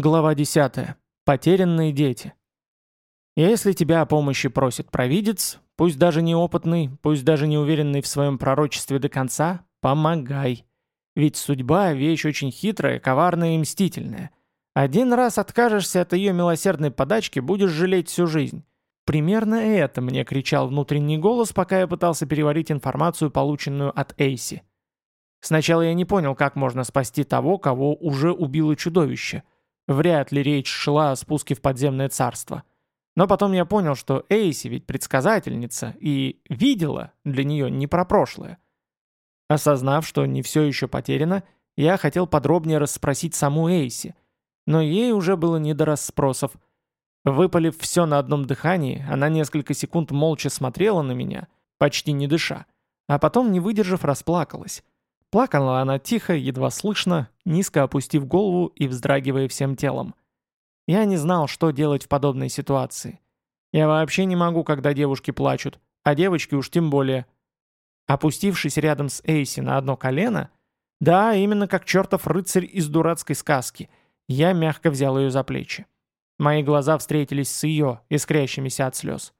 Глава 10. Потерянные дети. Если тебя о помощи просит провидец, пусть даже неопытный, пусть даже не уверенный в своем пророчестве до конца, помогай. Ведь судьба – вещь очень хитрая, коварная и мстительная. Один раз откажешься от ее милосердной подачки, будешь жалеть всю жизнь. Примерно это мне кричал внутренний голос, пока я пытался переварить информацию, полученную от Эйси. Сначала я не понял, как можно спасти того, кого уже убило чудовище – Вряд ли речь шла о спуске в подземное царство. Но потом я понял, что Эйси ведь предсказательница, и видела для нее не про прошлое. Осознав, что не все еще потеряно, я хотел подробнее расспросить саму Эйси, но ей уже было не до расспросов. Выпалив все на одном дыхании, она несколько секунд молча смотрела на меня, почти не дыша, а потом, не выдержав, расплакалась. Плакала она тихо, едва слышно, низко опустив голову и вздрагивая всем телом. Я не знал, что делать в подобной ситуации. Я вообще не могу, когда девушки плачут, а девочки уж тем более. Опустившись рядом с Эйси на одно колено, да, именно как чертов рыцарь из дурацкой сказки, я мягко взял ее за плечи. Мои глаза встретились с ее, искрящимися от слез.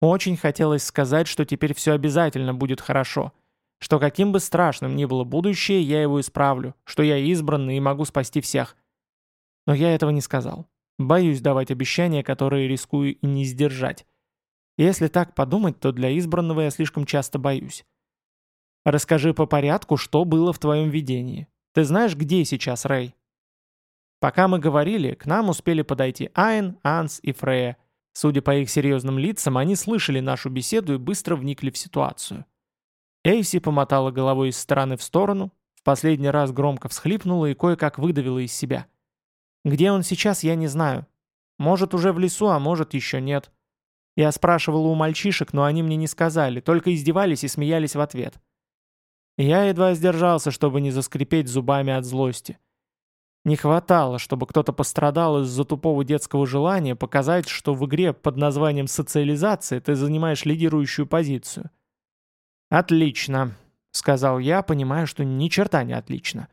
Очень хотелось сказать, что теперь все обязательно будет хорошо — что каким бы страшным ни было будущее, я его исправлю, что я избранный и могу спасти всех. Но я этого не сказал. Боюсь давать обещания, которые рискую и не сдержать. Если так подумать, то для избранного я слишком часто боюсь. Расскажи по порядку, что было в твоем видении. Ты знаешь, где сейчас Рэй? Пока мы говорили, к нам успели подойти Айн, Анс и Фрея. Судя по их серьезным лицам, они слышали нашу беседу и быстро вникли в ситуацию. Эйси помотала головой из стороны в сторону, в последний раз громко всхлипнула и кое-как выдавила из себя. «Где он сейчас, я не знаю. Может, уже в лесу, а может, еще нет. Я спрашивала у мальчишек, но они мне не сказали, только издевались и смеялись в ответ. Я едва сдержался, чтобы не заскрипеть зубами от злости. Не хватало, чтобы кто-то пострадал из-за тупого детского желания показать, что в игре под названием «социализация» ты занимаешь лидирующую позицию. «Отлично», — сказал я, понимая, что ни черта не отлично.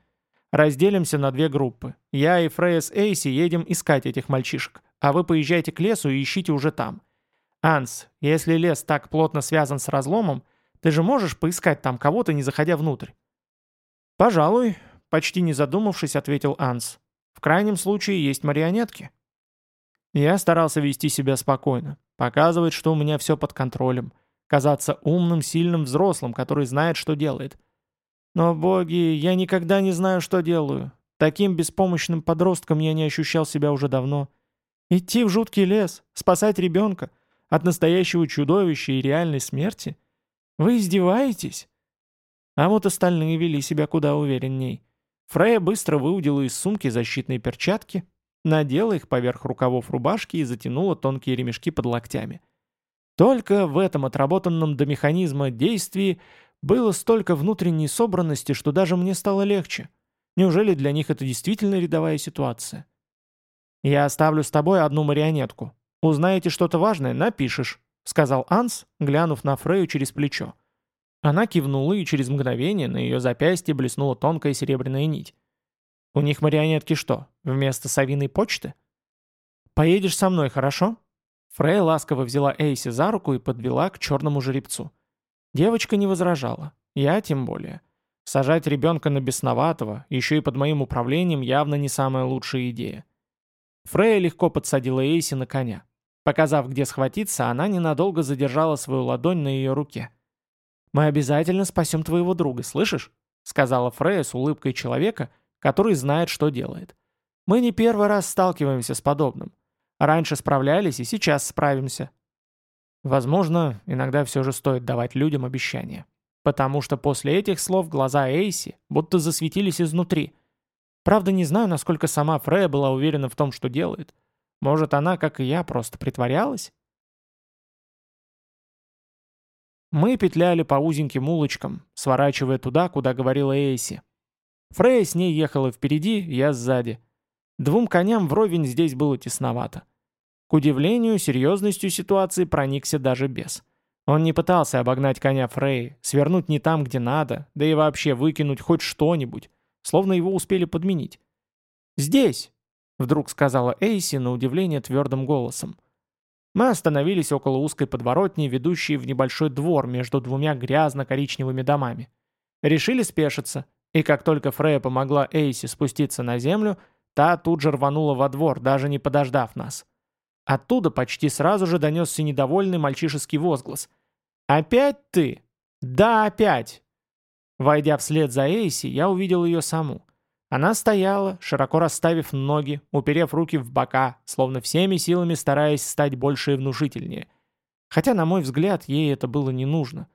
«Разделимся на две группы. Я и Фрейс Эйси едем искать этих мальчишек, а вы поезжайте к лесу и ищите уже там. Анс, если лес так плотно связан с разломом, ты же можешь поискать там кого-то, не заходя внутрь?» «Пожалуй», — почти не задумавшись, ответил Анс. «В крайнем случае есть марионетки». Я старался вести себя спокойно, показывать, что у меня все под контролем — казаться умным, сильным взрослым, который знает, что делает. Но, боги, я никогда не знаю, что делаю. Таким беспомощным подростком я не ощущал себя уже давно. Идти в жуткий лес, спасать ребенка от настоящего чудовища и реальной смерти? Вы издеваетесь? А вот остальные вели себя куда уверенней. Фрея быстро выудила из сумки защитные перчатки, надела их поверх рукавов рубашки и затянула тонкие ремешки под локтями. Только в этом отработанном до механизма действии было столько внутренней собранности, что даже мне стало легче. Неужели для них это действительно рядовая ситуация? «Я оставлю с тобой одну марионетку. Узнаете что-то важное, напишешь», — сказал Анс, глянув на Фрею через плечо. Она кивнула, и через мгновение на ее запястье блеснула тонкая серебряная нить. «У них марионетки что, вместо совиной почты?» «Поедешь со мной, хорошо?» Фрей ласково взяла Эйси за руку и подвела к черному жеребцу. Девочка не возражала, я тем более. Сажать ребенка на бесноватого, еще и под моим управлением, явно не самая лучшая идея. Фрея легко подсадила Эйси на коня. Показав, где схватиться, она ненадолго задержала свою ладонь на ее руке. «Мы обязательно спасем твоего друга, слышишь?» сказала Фрея с улыбкой человека, который знает, что делает. «Мы не первый раз сталкиваемся с подобным. Раньше справлялись и сейчас справимся. Возможно, иногда все же стоит давать людям обещания. Потому что после этих слов глаза Эйси будто засветились изнутри. Правда, не знаю, насколько сама Фрея была уверена в том, что делает. Может, она, как и я, просто притворялась? Мы петляли по узеньким улочкам, сворачивая туда, куда говорила Эйси. Фрея с ней ехала впереди, я сзади. Двум коням вровень здесь было тесновато. К удивлению, серьезностью ситуации проникся даже бес. Он не пытался обогнать коня Фрей, свернуть не там, где надо, да и вообще выкинуть хоть что-нибудь, словно его успели подменить. «Здесь!» вдруг сказала Эйси на удивление твердым голосом. Мы остановились около узкой подворотни, ведущей в небольшой двор между двумя грязно-коричневыми домами. Решили спешиться, и как только Фрея помогла Эйси спуститься на землю, та тут же рванула во двор, даже не подождав нас. Оттуда почти сразу же донесся недовольный мальчишеский возглас. «Опять ты?» «Да, опять!» Войдя вслед за Эйси, я увидел ее саму. Она стояла, широко расставив ноги, уперев руки в бока, словно всеми силами стараясь стать больше и внушительнее. Хотя, на мой взгляд, ей это было не нужно.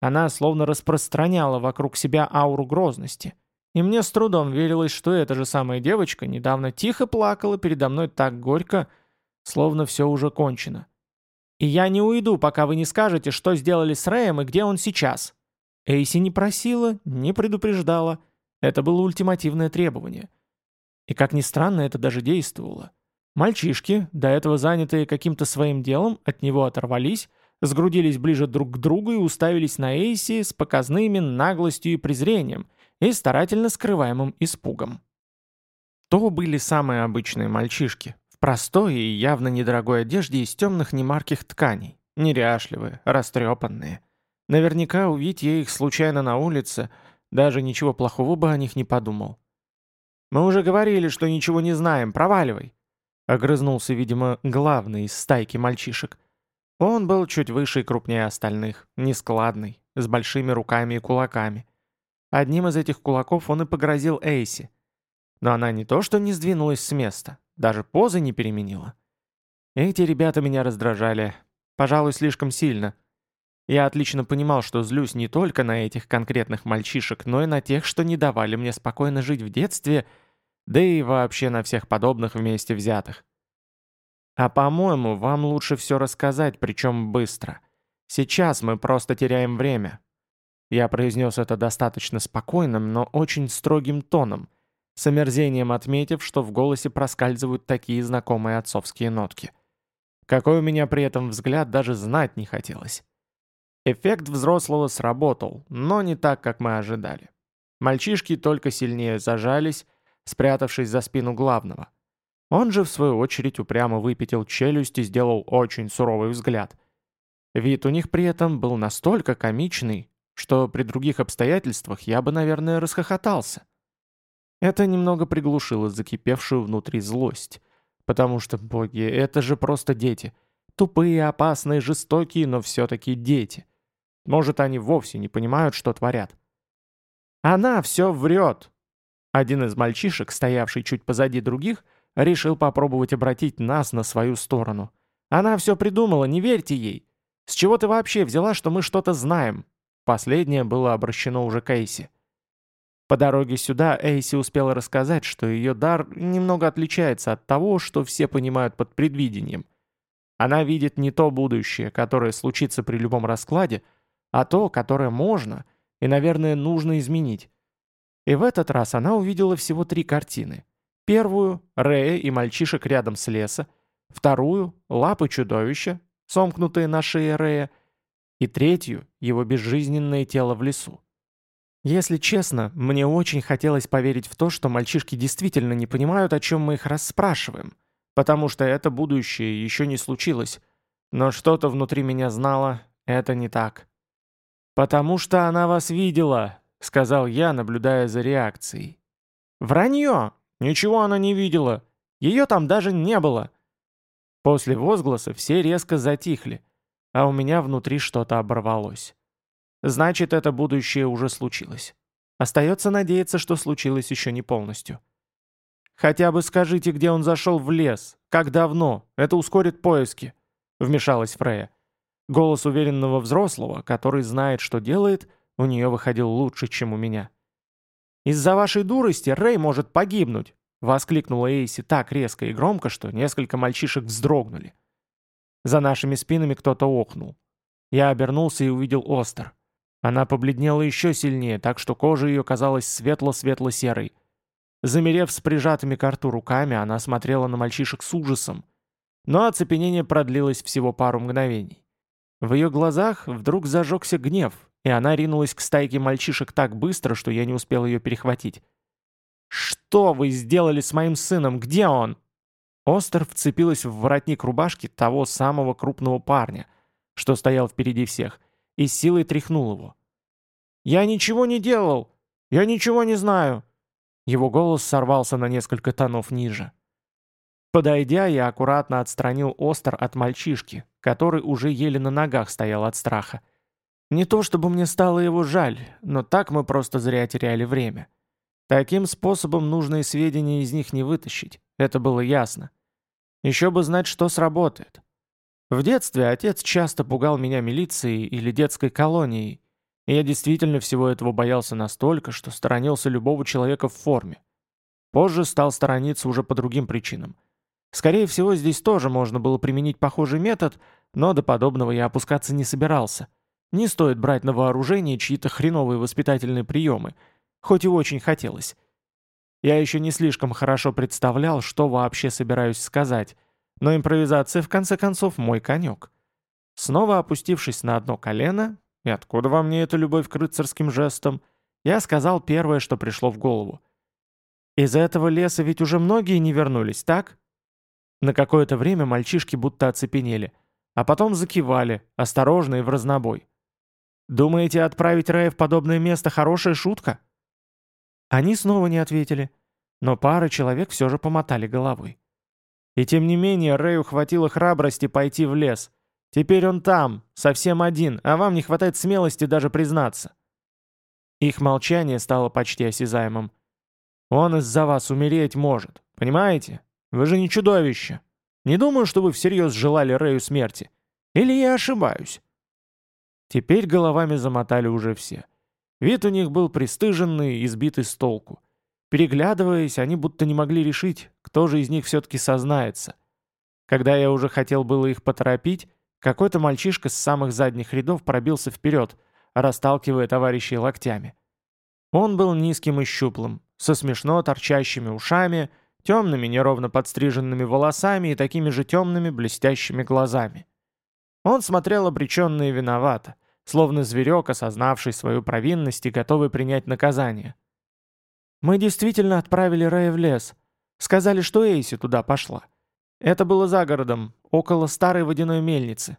Она словно распространяла вокруг себя ауру грозности. И мне с трудом верилось, что эта же самая девочка недавно тихо плакала передо мной так горько, словно все уже кончено. «И я не уйду, пока вы не скажете, что сделали с Рэем и где он сейчас». Эйси не просила, не предупреждала. Это было ультимативное требование. И как ни странно, это даже действовало. Мальчишки, до этого занятые каким-то своим делом, от него оторвались, сгрудились ближе друг к другу и уставились на Эйси с показными наглостью и презрением и старательно скрываемым испугом. То были самые обычные мальчишки, простой и явно недорогой одежде из темных немарких тканей, неряшливые, растрепанные. Наверняка увидеть я их случайно на улице – даже ничего плохого бы о них не подумал. «Мы уже говорили, что ничего не знаем, проваливай!» Огрызнулся, видимо, главный из стайки мальчишек. Он был чуть выше и крупнее остальных, нескладный, с большими руками и кулаками. Одним из этих кулаков он и погрозил Эйси. Но она не то что не сдвинулась с места, даже позы не переменила. Эти ребята меня раздражали, пожалуй, слишком сильно — я отлично понимал, что злюсь не только на этих конкретных мальчишек, но и на тех, что не давали мне спокойно жить в детстве, да и вообще на всех подобных вместе взятых. А по-моему, вам лучше все рассказать, причем быстро. Сейчас мы просто теряем время. Я произнес это достаточно спокойным, но очень строгим тоном, с омерзением отметив, что в голосе проскальзывают такие знакомые отцовские нотки. Какой у меня при этом взгляд даже знать не хотелось. Эффект взрослого сработал, но не так, как мы ожидали. Мальчишки только сильнее зажались, спрятавшись за спину главного. Он же, в свою очередь, упрямо выпятил челюсть и сделал очень суровый взгляд. Вид у них при этом был настолько комичный, что при других обстоятельствах я бы, наверное, расхохотался. Это немного приглушило закипевшую внутри злость. Потому что, боги, это же просто дети. Тупые, опасные, жестокие, но все-таки дети. Может, они вовсе не понимают, что творят. «Она все врет!» Один из мальчишек, стоявший чуть позади других, решил попробовать обратить нас на свою сторону. «Она все придумала, не верьте ей! С чего ты вообще взяла, что мы что-то знаем?» Последнее было обращено уже к Эйси. По дороге сюда Эйси успела рассказать, что ее дар немного отличается от того, что все понимают под предвидением. Она видит не то будущее, которое случится при любом раскладе, а то, которое можно и, наверное, нужно изменить. И в этот раз она увидела всего три картины. Первую — Рея и мальчишек рядом с леса, вторую — лапы чудовища, сомкнутые на шее Рея, и третью — его безжизненное тело в лесу. Если честно, мне очень хотелось поверить в то, что мальчишки действительно не понимают, о чем мы их расспрашиваем, потому что это будущее еще не случилось. Но что-то внутри меня знало, это не так. «Потому что она вас видела», — сказал я, наблюдая за реакцией. «Вранье! Ничего она не видела. Ее там даже не было». После возгласа все резко затихли, а у меня внутри что-то оборвалось. Значит, это будущее уже случилось. Остается надеяться, что случилось еще не полностью. «Хотя бы скажите, где он зашел в лес, как давно, это ускорит поиски», — вмешалась Фрея. Голос уверенного взрослого, который знает, что делает, у нее выходил лучше, чем у меня. «Из-за вашей дурости Рэй может погибнуть!» — воскликнула Эйси так резко и громко, что несколько мальчишек вздрогнули. За нашими спинами кто-то охнул. Я обернулся и увидел Остер. Она побледнела еще сильнее, так что кожа ее казалась светло-светло-серой. Замерев с прижатыми к рту руками, она смотрела на мальчишек с ужасом. Но оцепенение продлилось всего пару мгновений. В ее глазах вдруг зажегся гнев, и она ринулась к стайке мальчишек так быстро, что я не успел ее перехватить. «Что вы сделали с моим сыном? Где он?» Остер вцепилась в воротник рубашки того самого крупного парня, что стоял впереди всех, и силой тряхнул его. «Я ничего не делал! Я ничего не знаю!» Его голос сорвался на несколько тонов ниже. Подойдя, я аккуратно отстранил Остер от мальчишки, который уже еле на ногах стоял от страха. Не то чтобы мне стало его жаль, но так мы просто зря теряли время. Таким способом нужные сведения из них не вытащить, это было ясно. Еще бы знать, что сработает. В детстве отец часто пугал меня милицией или детской колонией, и я действительно всего этого боялся настолько, что сторонился любого человека в форме. Позже стал сторониться уже по другим причинам. Скорее всего, здесь тоже можно было применить похожий метод, но до подобного я опускаться не собирался. Не стоит брать на вооружение чьи-то хреновые воспитательные приемы, хоть и очень хотелось. Я еще не слишком хорошо представлял, что вообще собираюсь сказать, но импровизация в конце концов мой конек. Снова опустившись на одно колено, и откуда во мне эта любовь к рыцарским жестам, я сказал первое, что пришло в голову. «Из этого леса ведь уже многие не вернулись, так?» На какое-то время мальчишки будто оцепенели, а потом закивали, осторожно и в разнобой. «Думаете, отправить Рэя в подобное место хорошая шутка?» Они снова не ответили, но пара человек все же помотали головой. И тем не менее Рэю хватило храбрости пойти в лес. Теперь он там, совсем один, а вам не хватает смелости даже признаться. Их молчание стало почти осязаемым. Он из-за вас умереть может, понимаете? Вы же не чудовище. Не думаю, что вы всерьез желали Рэю смерти. Или я ошибаюсь?» Теперь головами замотали уже все. Вид у них был пристыженный и сбитый с толку. Переглядываясь, они будто не могли решить, кто же из них все-таки сознается. Когда я уже хотел было их поторопить, какой-то мальчишка с самых задних рядов пробился вперед, расталкивая товарищей локтями. Он был низким и щуплым, со смешно торчащими ушами, темными неровно подстриженными волосами и такими же темными блестящими глазами. Он смотрел обреченно и виновато, словно зверек, осознавший свою провинность и готовый принять наказание. «Мы действительно отправили Рэя в лес. Сказали, что Эйси туда пошла. Это было за городом, около старой водяной мельницы».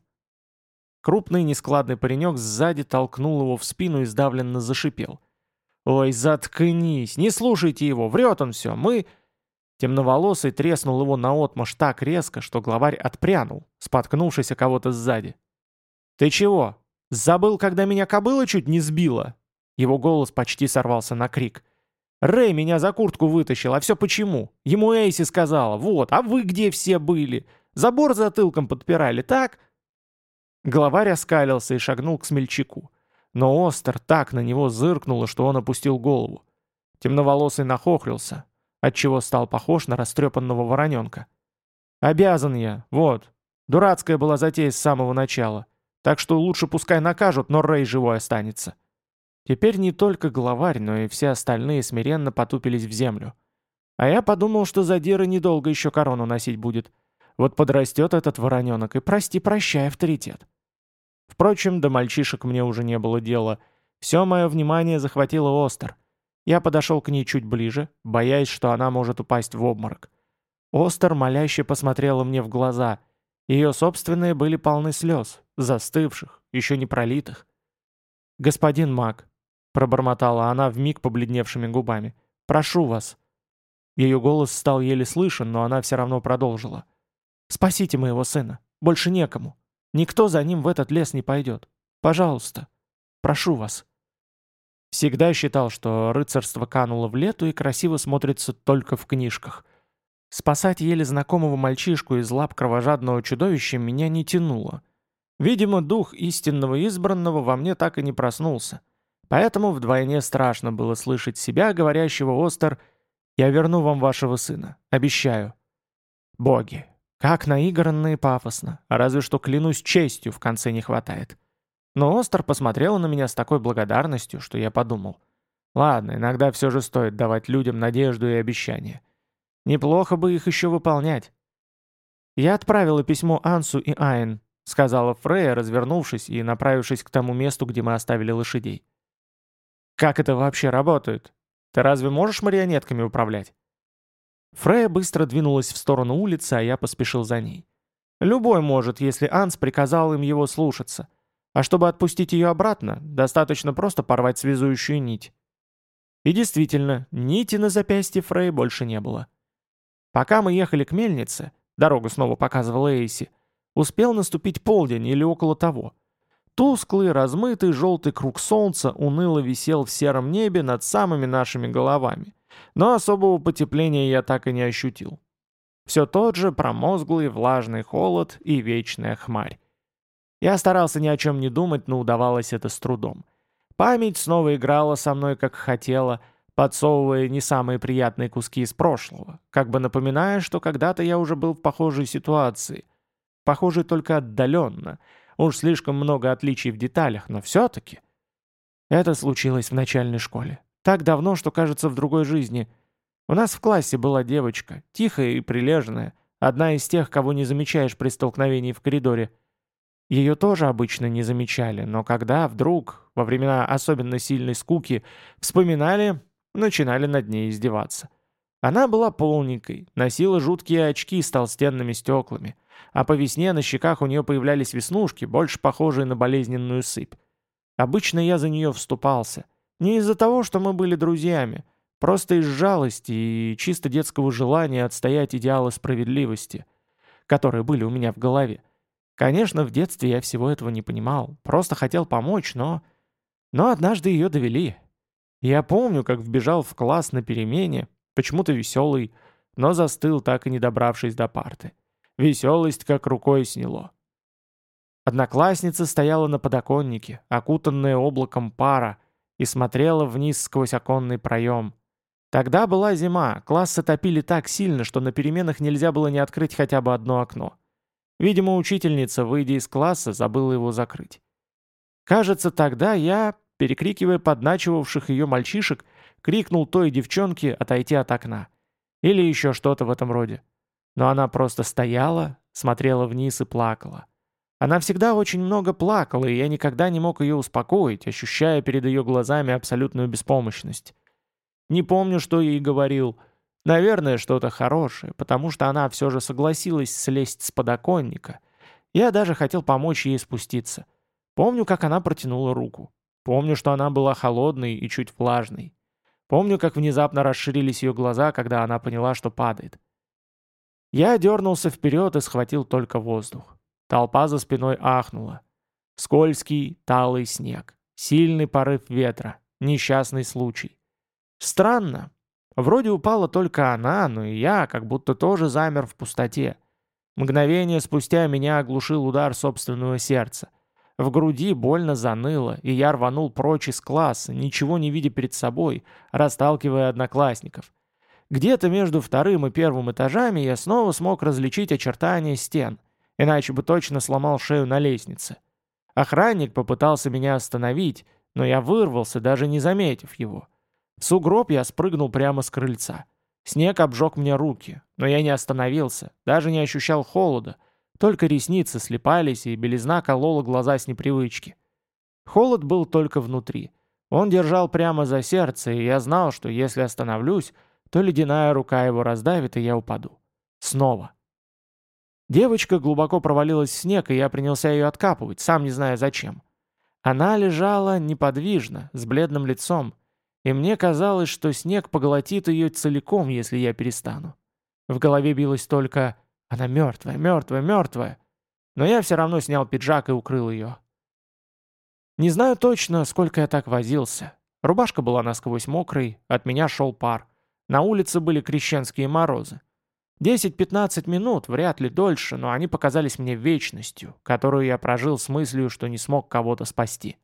Крупный нескладный паренек сзади толкнул его в спину и сдавленно зашипел. «Ой, заткнись! Не слушайте его! Врет он все! Мы...» Темноволосый треснул его наотмашь так резко, что главарь отпрянул, споткнувшись о кого-то сзади. «Ты чего? Забыл, когда меня кобыла чуть не сбила?» Его голос почти сорвался на крик. «Рэй меня за куртку вытащил, а все почему? Ему Эйси сказала, вот, а вы где все были? Забор затылком подпирали, так?» Главарь оскалился и шагнул к смельчаку. Но Остер так на него зыркнуло, что он опустил голову. Темноволосый нахохлился, отчего стал похож на растрепанного вороненка. «Обязан я, вот. Дурацкая была затея с самого начала. Так что лучше пускай накажут, но Рэй живой останется». Теперь не только главарь, но и все остальные смиренно потупились в землю. А я подумал, что задира недолго еще корону носить будет. Вот подрастет этот вороненок, и прости-прощай авторитет. Впрочем, до мальчишек мне уже не было дела. Все мое внимание захватило Остер — я подошел к ней чуть ближе, боясь, что она может упасть в обморок. Остер моляще посмотрела мне в глаза. Ее собственные были полны слез, застывших, еще не пролитых. «Господин маг», — пробормотала она вмиг побледневшими губами, — «прошу вас». Ее голос стал еле слышен, но она все равно продолжила. «Спасите моего сына. Больше некому. Никто за ним в этот лес не пойдет. Пожалуйста. Прошу вас». Всегда считал, что рыцарство кануло в лету и красиво смотрится только в книжках. Спасать еле знакомого мальчишку из лап кровожадного чудовища меня не тянуло. Видимо, дух истинного избранного во мне так и не проснулся. Поэтому вдвойне страшно было слышать себя, говорящего Остер «Я верну вам вашего сына, обещаю». Боги, как наигранно и пафосно, разве что клянусь честью в конце не хватает. Но Остер посмотрела на меня с такой благодарностью, что я подумал. Ладно, иногда все же стоит давать людям надежду и обещания. Неплохо бы их еще выполнять. «Я отправила письмо Ансу и Айн», — сказала Фрея, развернувшись и направившись к тому месту, где мы оставили лошадей. «Как это вообще работает? Ты разве можешь марионетками управлять?» Фрея быстро двинулась в сторону улицы, а я поспешил за ней. Любой может, если Анс приказал им его слушаться. А чтобы отпустить ее обратно, достаточно просто порвать связующую нить. И действительно, нити на запястье Фрей больше не было. Пока мы ехали к мельнице, дорогу снова показывала Эйси, успел наступить полдень или около того. Тусклый, размытый желтый круг солнца уныло висел в сером небе над самыми нашими головами. Но особого потепления я так и не ощутил. Все тот же промозглый влажный холод и вечная хмарь. Я старался ни о чем не думать, но удавалось это с трудом. Память снова играла со мной, как хотела, подсовывая не самые приятные куски из прошлого, как бы напоминая, что когда-то я уже был в похожей ситуации. Похожей только отдаленно. Уж слишком много отличий в деталях, но все-таки... Это случилось в начальной школе. Так давно, что кажется в другой жизни. У нас в классе была девочка, тихая и прилежная, одна из тех, кого не замечаешь при столкновении в коридоре. Ее тоже обычно не замечали, но когда вдруг, во времена особенно сильной скуки, вспоминали, начинали над ней издеваться. Она была полненькой, носила жуткие очки с толстенными стеклами, а по весне на щеках у нее появлялись веснушки, больше похожие на болезненную сыпь. Обычно я за нее вступался — не из-за того, что мы были друзьями, просто из жалости и чисто детского желания отстоять идеалы справедливости, которые были у меня в голове. Конечно, в детстве я всего этого не понимал, просто хотел помочь, но... Но однажды ее довели. Я помню, как вбежал в класс на перемене, почему-то веселый, но застыл, так и не добравшись до парты. Веселость как рукой сняло. Одноклассница стояла на подоконнике, окутанная облаком пара, и смотрела вниз сквозь оконный проем. Тогда была зима, классы топили так сильно, что на переменах нельзя было не открыть хотя бы одно окно. Видимо, учительница, выйдя из класса, забыла его закрыть. Кажется, тогда я, перекрикивая подначивавших ее мальчишек, крикнул той девчонке отойти от окна. Или еще что-то в этом роде. Но она просто стояла, смотрела вниз и плакала. Она всегда очень много плакала, и я никогда не мог ее успокоить, ощущая перед ее глазами абсолютную беспомощность. Не помню, что ей говорил. Наверное, что-то хорошее, потому что она все же согласилась слезть с подоконника. Я даже хотел помочь ей спуститься. Помню, как она протянула руку. Помню, что она была холодной и чуть влажной. Помню, как внезапно расширились ее глаза, когда она поняла, что падает. Я дернулся вперед и схватил только воздух. Толпа за спиной ахнула. Скользкий, талый снег. Сильный порыв ветра. Несчастный случай. Странно. Вроде упала только она, но и я как будто тоже замер в пустоте. Мгновение спустя меня оглушил удар собственного сердца. В груди больно заныло, и я рванул прочь из класса, ничего не видя перед собой, расталкивая одноклассников. Где-то между вторым и первым этажами я снова смог различить очертания стен — иначе бы точно сломал шею на лестнице. Охранник попытался меня остановить, но я вырвался, даже не заметив его. В сугроб я спрыгнул прямо с крыльца. Снег обжег мне руки, но я не остановился, даже не ощущал холода, только ресницы слепались и белизна колола глаза с непривычки. Холод был только внутри. Он держал прямо за сердце, и я знал, что если остановлюсь, то ледяная рука его раздавит, и я упаду. Снова. Девочка глубоко провалилась в снег, и я принялся ее откапывать, сам не зная зачем. Она лежала неподвижно, с бледным лицом, и мне казалось, что снег поглотит ее целиком, если я перестану. В голове билось только «она мертвая, мертвая, мертвая», но я все равно снял пиджак и укрыл ее. Не знаю точно, сколько я так возился. Рубашка была насквозь мокрой, от меня шел пар. На улице были крещенские морозы. 10-15 минут, вряд ли дольше, но они показались мне вечностью, которую я прожил с мыслью, что не смог кого-то спасти.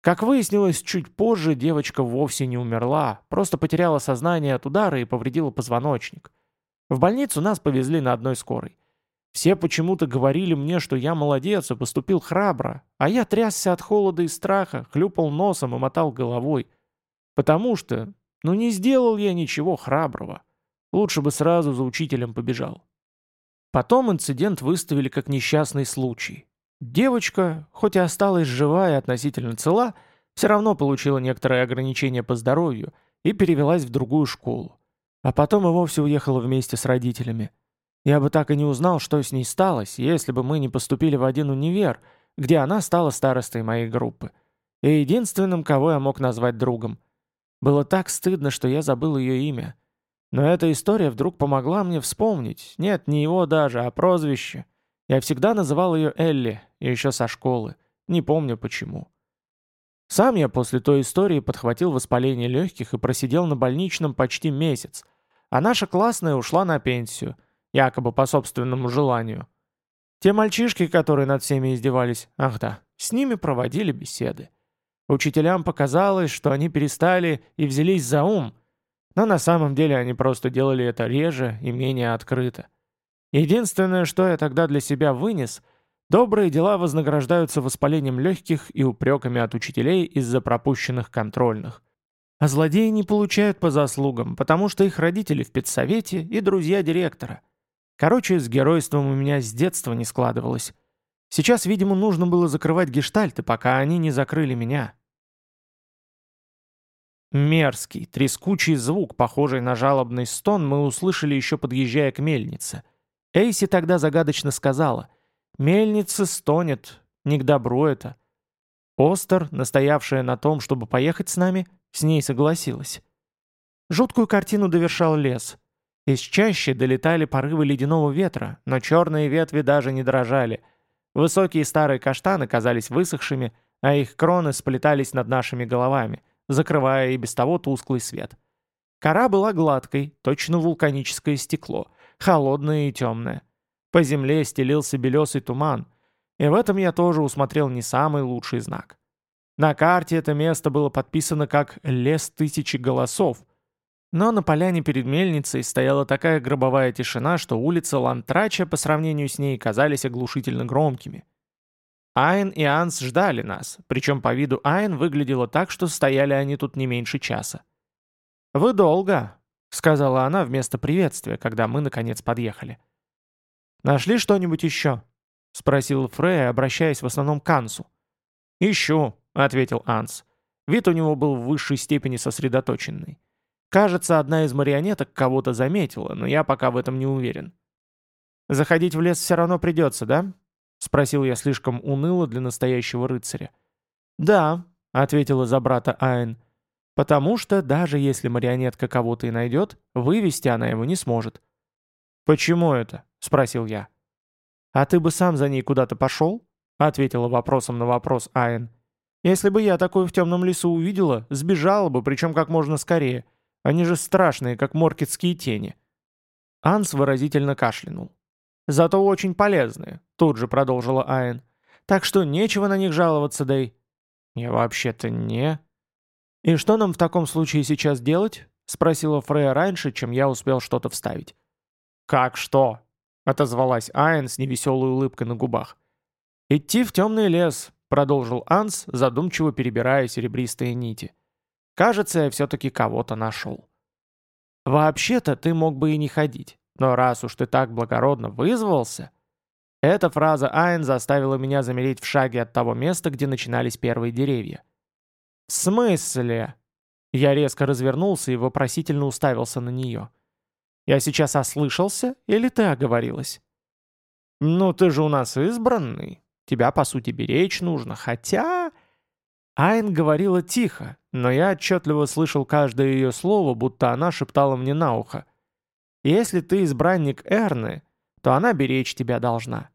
Как выяснилось, чуть позже девочка вовсе не умерла, просто потеряла сознание от удара и повредила позвоночник. В больницу нас повезли на одной скорой. Все почему-то говорили мне, что я молодец и поступил храбро, а я трясся от холода и страха, хлюпал носом и мотал головой. Потому что, ну не сделал я ничего храброго. Лучше бы сразу за учителем побежал. Потом инцидент выставили как несчастный случай. Девочка, хоть и осталась жива и относительно цела, все равно получила некоторые ограничения по здоровью и перевелась в другую школу. А потом и вовсе уехала вместе с родителями. Я бы так и не узнал, что с ней сталось, если бы мы не поступили в один универ, где она стала старостой моей группы. И единственным, кого я мог назвать другом. Было так стыдно, что я забыл ее имя. Но эта история вдруг помогла мне вспомнить. Нет, не его даже, а прозвище. Я всегда называл ее Элли, еще со школы. Не помню почему. Сам я после той истории подхватил воспаление легких и просидел на больничном почти месяц, а наша классная ушла на пенсию – якобы по собственному желанию. Те мальчишки, которые над всеми издевались, ах да, с ними проводили беседы. Учителям показалось, что они перестали и взялись за ум, но на самом деле они просто делали это реже и менее открыто. Единственное, что я тогда для себя вынес, добрые дела вознаграждаются воспалением легких и упреками от учителей из-за пропущенных контрольных. А злодеи не получают по заслугам, потому что их родители в педсовете и друзья директора. Короче, с геройством у меня с детства не складывалось. Сейчас, видимо, нужно было закрывать гештальты, пока они не закрыли меня. Мерзкий, трескучий звук, похожий на жалобный стон, мы услышали еще подъезжая к мельнице. Эйси тогда загадочно сказала «Мельница стонет, не к добру это». Остер, настоявшая на том, чтобы поехать с нами, с ней согласилась. Жуткую картину довершал лес — из чаще долетали порывы ледяного ветра, но черные ветви даже не дрожали. Высокие старые каштаны казались высохшими, а их кроны сплетались над нашими головами, закрывая и без того тусклый свет. Кора была гладкой, точно вулканическое стекло, холодное и темное. По земле стелился белесый туман, и в этом я тоже усмотрел не самый лучший знак. На карте это место было подписано как «Лес тысячи голосов», но на поляне перед мельницей стояла такая гробовая тишина, что улицы Лантрача по сравнению с ней казались оглушительно громкими. Айн и Анс ждали нас, причем по виду Айн выглядело так, что стояли они тут не меньше часа. «Вы долго», — сказала она вместо приветствия, когда мы наконец подъехали. «Нашли что-нибудь еще?» — спросил Фрей, обращаясь в основном к Ансу. «Ищу», — ответил Анс. Вид у него был в высшей степени сосредоточенный. Кажется, одна из марионеток кого-то заметила, но я пока в этом не уверен. «Заходить в лес все равно придется, да?» — спросил я слишком уныло для настоящего рыцаря. «Да», — ответила за брата Айн, — «потому что даже если марионетка кого-то и найдет, вывести она его не сможет». «Почему это?» — спросил я. «А ты бы сам за ней куда-то пошел?» — ответила вопросом на вопрос Айн. «Если бы я такое в темном лесу увидела, сбежала бы, причем как можно скорее». Они же страшные, как моркетские тени». Анс выразительно кашлянул. «Зато очень полезные», — тут же продолжила Айн. «Так что нечего на них жаловаться, Дэй». «Я вообще-то не...» «И что нам в таком случае сейчас делать?» — спросила Фрея раньше, чем я успел что-то вставить. «Как что?» — отозвалась Айн с невеселой улыбкой на губах. «Идти в темный лес», — продолжил Анс, задумчиво перебирая серебристые нити. Кажется, я все-таки кого-то нашел. Вообще-то ты мог бы и не ходить, но раз уж ты так благородно вызвался... Эта фраза Айн заставила меня замереть в шаге от того места, где начинались первые деревья. «В смысле?» Я резко развернулся и вопросительно уставился на нее. «Я сейчас ослышался или ты оговорилась?» «Ну, ты же у нас избранный. Тебя, по сути, беречь нужно. Хотя...» Айн говорила тихо, но я отчетливо слышал каждое ее слово, будто она шептала мне на ухо. «Если ты избранник Эрны, то она беречь тебя должна.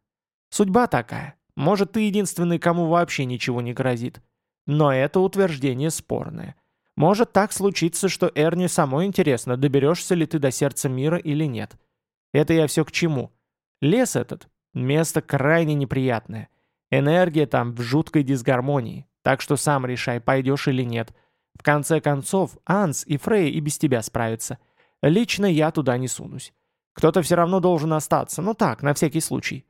Судьба такая. Может, ты единственный, кому вообще ничего не грозит. Но это утверждение спорное. Может так случиться, что Эрне самой интересно, доберешься ли ты до сердца мира или нет. Это я все к чему. Лес этот — место крайне неприятное. Энергия там в жуткой дисгармонии. Так что сам решай, пойдешь или нет. В конце концов, Анс и Фрей и без тебя справятся. Лично я туда не сунусь. Кто-то все равно должен остаться, ну так, на всякий случай».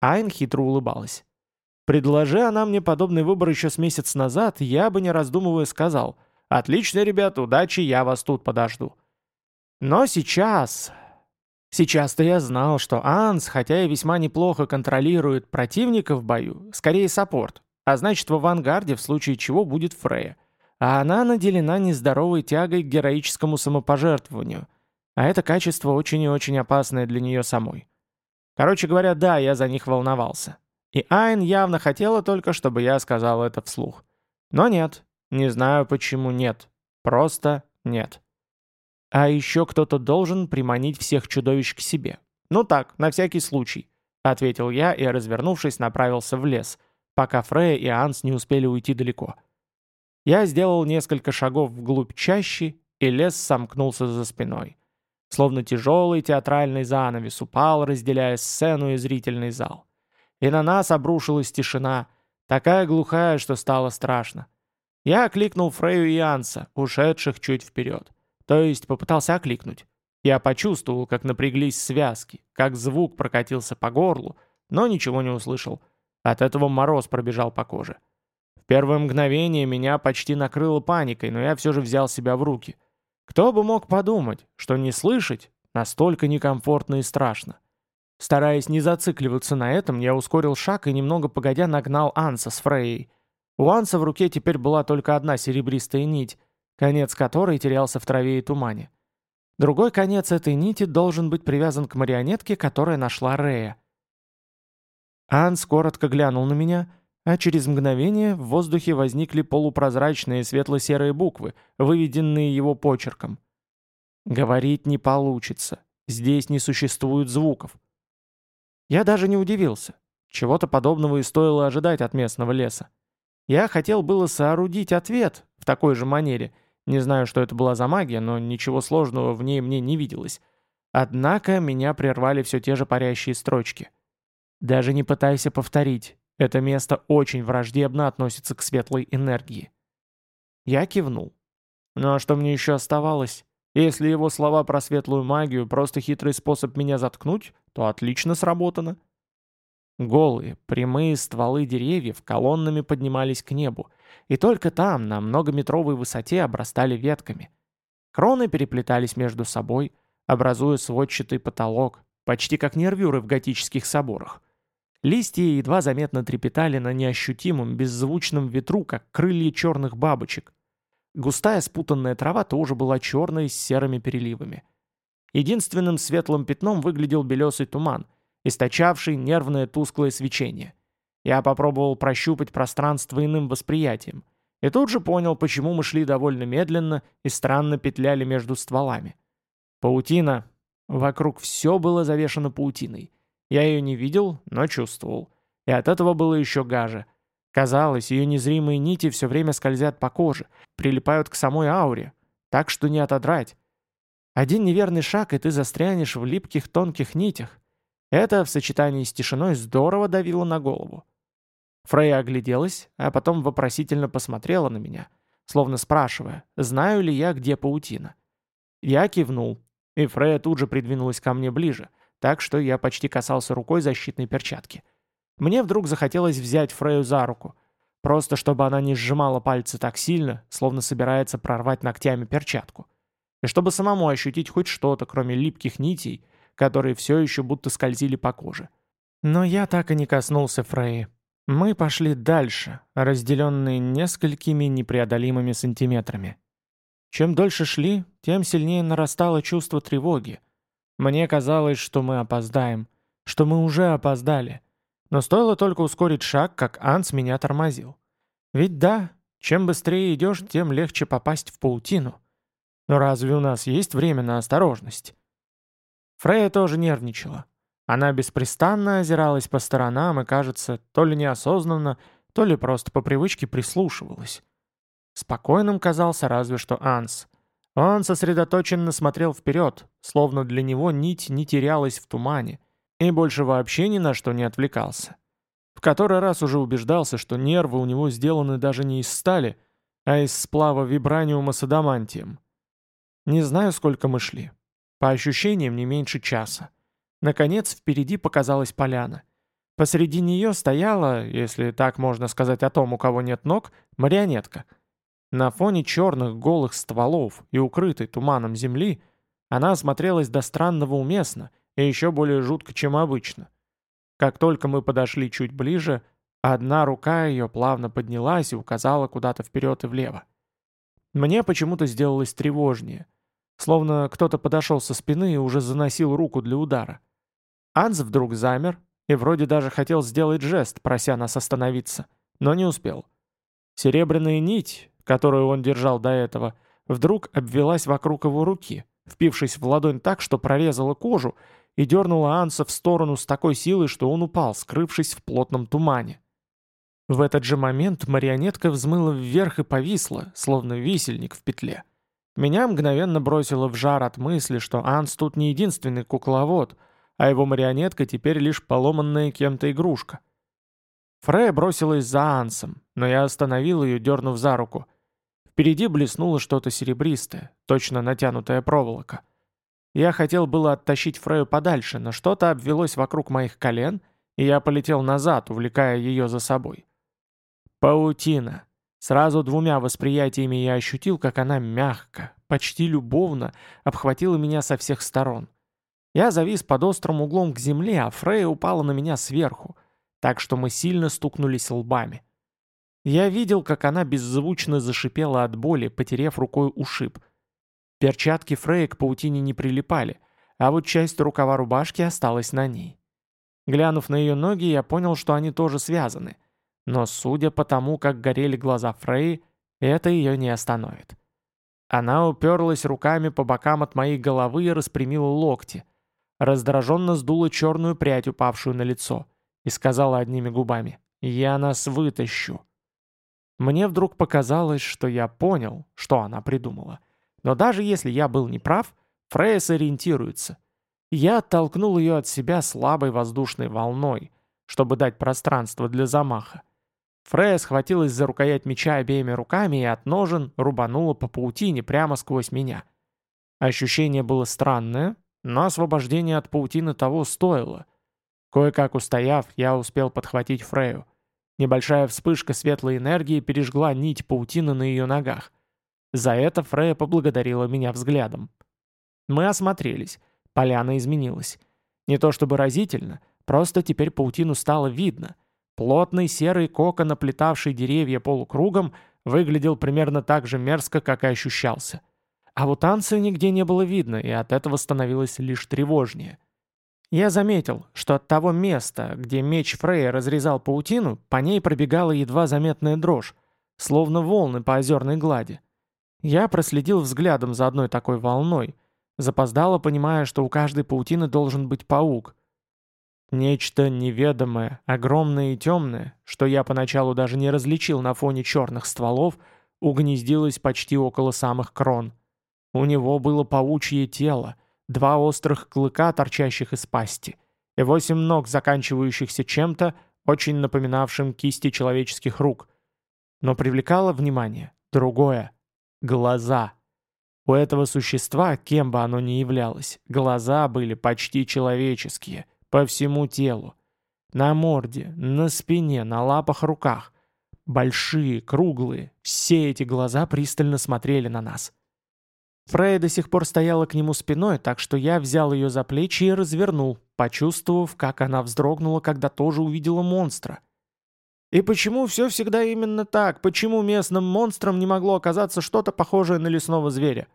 Айн хитро улыбалась. «Предложи она мне подобный выбор еще с месяц назад, я бы, не раздумывая, сказал, «Отлично, ребята, удачи, я вас тут подожду». Но сейчас... Сейчас-то я знал, что Анс, хотя и весьма неплохо контролирует противника в бою, скорее саппорт, а значит, в авангарде в случае чего будет Фрея. А она наделена нездоровой тягой к героическому самопожертвованию – А это качество очень и очень опасное для нее самой. Короче говоря, да, я за них волновался. И Айн явно хотела только, чтобы я сказал это вслух. Но нет, не знаю почему нет. Просто нет. А еще кто-то должен приманить всех чудовищ к себе. Ну так, на всякий случай, ответил я и, развернувшись, направился в лес, пока Фрея и Анс не успели уйти далеко. Я сделал несколько шагов вглубь чащи, и лес сомкнулся за спиной. Словно тяжелый театральный занавес упал, разделяя сцену и зрительный зал. И на нас обрушилась тишина, такая глухая, что стало страшно. Я окликнул Фрею и Анса, ушедших чуть вперед. То есть попытался окликнуть. Я почувствовал, как напряглись связки, как звук прокатился по горлу, но ничего не услышал. От этого мороз пробежал по коже. В первое мгновение меня почти накрыло паникой, но я все же взял себя в руки. Кто бы мог подумать, что не слышать настолько некомфортно и страшно. Стараясь не зацикливаться на этом, я ускорил шаг и немного погодя нагнал Анса с Фрейей. У Анса в руке теперь была только одна серебристая нить, конец которой терялся в траве и тумане. Другой конец этой нити должен быть привязан к марионетке, которая нашла Рея. Анс коротко глянул на меня — а через мгновение в воздухе возникли полупрозрачные светло-серые буквы, выведенные его почерком. «Говорить не получится. Здесь не существует звуков». Я даже не удивился. Чего-то подобного и стоило ожидать от местного леса. Я хотел было соорудить ответ в такой же манере. Не знаю, что это была за магия, но ничего сложного в ней мне не виделось. Однако меня прервали все те же парящие строчки. «Даже не пытайся повторить. Это место очень враждебно относится к светлой энергии. Я кивнул. Ну а что мне еще оставалось? Если его слова про светлую магию просто хитрый способ меня заткнуть, то отлично сработано. Голые, прямые стволы деревьев колоннами поднимались к небу, и только там, на многометровой высоте, обрастали ветками. Кроны переплетались между собой, образуя сводчатый потолок, почти как нервюры в готических соборах. Листья едва заметно трепетали на неощутимом, беззвучном ветру, как крылья черных бабочек. Густая спутанная трава тоже была черной с серыми переливами. Единственным светлым пятном выглядел белесый туман, источавший нервное тусклое свечение. Я попробовал прощупать пространство иным восприятием. И тут же понял, почему мы шли довольно медленно и странно петляли между стволами. Паутина. Вокруг все было завешено паутиной. Я ее не видел, но чувствовал. И от этого было еще гаже. Казалось, ее незримые нити все время скользят по коже, прилипают к самой ауре, так что не отодрать. Один неверный шаг, и ты застрянешь в липких тонких нитях. Это в сочетании с тишиной здорово давило на голову. Фрейя огляделась, а потом вопросительно посмотрела на меня, словно спрашивая, знаю ли я, где паутина. Я кивнул, и Фрейя тут же придвинулась ко мне ближе — так что я почти касался рукой защитной перчатки. Мне вдруг захотелось взять Фрею за руку, просто чтобы она не сжимала пальцы так сильно, словно собирается прорвать ногтями перчатку. И чтобы самому ощутить хоть что-то, кроме липких нитей, которые все еще будто скользили по коже. Но я так и не коснулся Фреи. Мы пошли дальше, разделенные несколькими непреодолимыми сантиметрами. Чем дольше шли, тем сильнее нарастало чувство тревоги, мне казалось, что мы опоздаем, что мы уже опоздали. Но стоило только ускорить шаг, как Анс меня тормозил. Ведь да, чем быстрее идешь, тем легче попасть в паутину. Но разве у нас есть время на осторожность? Фрея тоже нервничала. Она беспрестанно озиралась по сторонам и, кажется, то ли неосознанно, то ли просто по привычке прислушивалась. Спокойным казался разве что Анс. Он сосредоточенно смотрел вперед, словно для него нить не терялась в тумане, и больше вообще ни на что не отвлекался. В который раз уже убеждался, что нервы у него сделаны даже не из стали, а из сплава вибраниума с адамантием. Не знаю, сколько мы шли. По ощущениям, не меньше часа. Наконец, впереди показалась поляна. Посреди нее стояла, если так можно сказать о том, у кого нет ног, марионетка — на фоне черных голых стволов и укрытой туманом земли она смотрелась до странного уместно и еще более жутко, чем обычно. Как только мы подошли чуть ближе, одна рука ее плавно поднялась и указала куда-то вперед и влево. Мне почему-то сделалось тревожнее. словно кто-то подошел со спины и уже заносил руку для удара. Анс вдруг замер и вроде даже хотел сделать жест, прося нас остановиться, но не успел. Серебряная нить, которую он держал до этого, вдруг обвелась вокруг его руки, впившись в ладонь так, что прорезала кожу, и дернула Анса в сторону с такой силой, что он упал, скрывшись в плотном тумане. В этот же момент марионетка взмыла вверх и повисла, словно висельник в петле. Меня мгновенно бросило в жар от мысли, что Анс тут не единственный кукловод, а его марионетка теперь лишь поломанная кем-то игрушка. Фрея бросилась за Ансом, но я остановил ее, дернув за руку. Впереди блеснуло что-то серебристое, точно натянутая проволока. Я хотел было оттащить Фрею подальше, но что-то обвелось вокруг моих колен, и я полетел назад, увлекая ее за собой. Паутина. Сразу двумя восприятиями я ощутил, как она мягко, почти любовно обхватила меня со всех сторон. Я завис под острым углом к земле, а Фрея упала на меня сверху, так что мы сильно стукнулись лбами. Я видел, как она беззвучно зашипела от боли, потеряв рукой ушиб. Перчатки Фрея к паутине не прилипали, а вот часть рукава рубашки осталась на ней. Глянув на ее ноги, я понял, что они тоже связаны. Но судя по тому, как горели глаза Фреи, это ее не остановит. Она уперлась руками по бокам от моей головы и распрямила локти. Раздраженно сдула черную прядь, упавшую на лицо, и сказала одними губами «Я нас вытащу». Мне вдруг показалось, что я понял, что она придумала. Но даже если я был неправ, Фрея сориентируется. Я оттолкнул ее от себя слабой воздушной волной, чтобы дать пространство для замаха. Фрея схватилась за рукоять меча обеими руками и от ножен рубанула по паутине прямо сквозь меня. Ощущение было странное, но освобождение от паутины того стоило. Кое-как устояв, я успел подхватить Фрею. Небольшая вспышка светлой энергии пережгла нить паутины на ее ногах. За это Фрея поблагодарила меня взглядом. Мы осмотрелись. Поляна изменилась. Не то чтобы разительно, просто теперь паутину стало видно. Плотный серый кокон, оплетавший деревья полукругом, выглядел примерно так же мерзко, как и ощущался. А вот танца нигде не было видно, и от этого становилось лишь тревожнее. Я заметил, что от того места, где меч Фрея разрезал паутину, по ней пробегала едва заметная дрожь, словно волны по озерной глади. Я проследил взглядом за одной такой волной, запоздало понимая, что у каждой паутины должен быть паук — Нечто неведомое, огромное и темное, что я поначалу даже не различил на фоне черных стволов, угнездилось почти около самых крон. У него было паучье тело, два острых клыка, торчащих из пасти, и восемь ног, заканчивающихся чем-то, очень напоминавшим кисти человеческих рук. Но привлекало внимание другое — глаза. У этого существа, кем бы оно ни являлось, глаза были почти человеческие — по всему телу. На морде, на спине, на лапах, руках. Большие, круглые, все эти глаза пристально смотрели на нас. Фрей до сих пор стояла к нему спиной, так что я взял ее за плечи и развернул, почувствовав, как она вздрогнула, когда тоже увидела монстра. И почему все всегда именно так? Почему местным монстрам не могло оказаться что-то похожее на лесного зверя?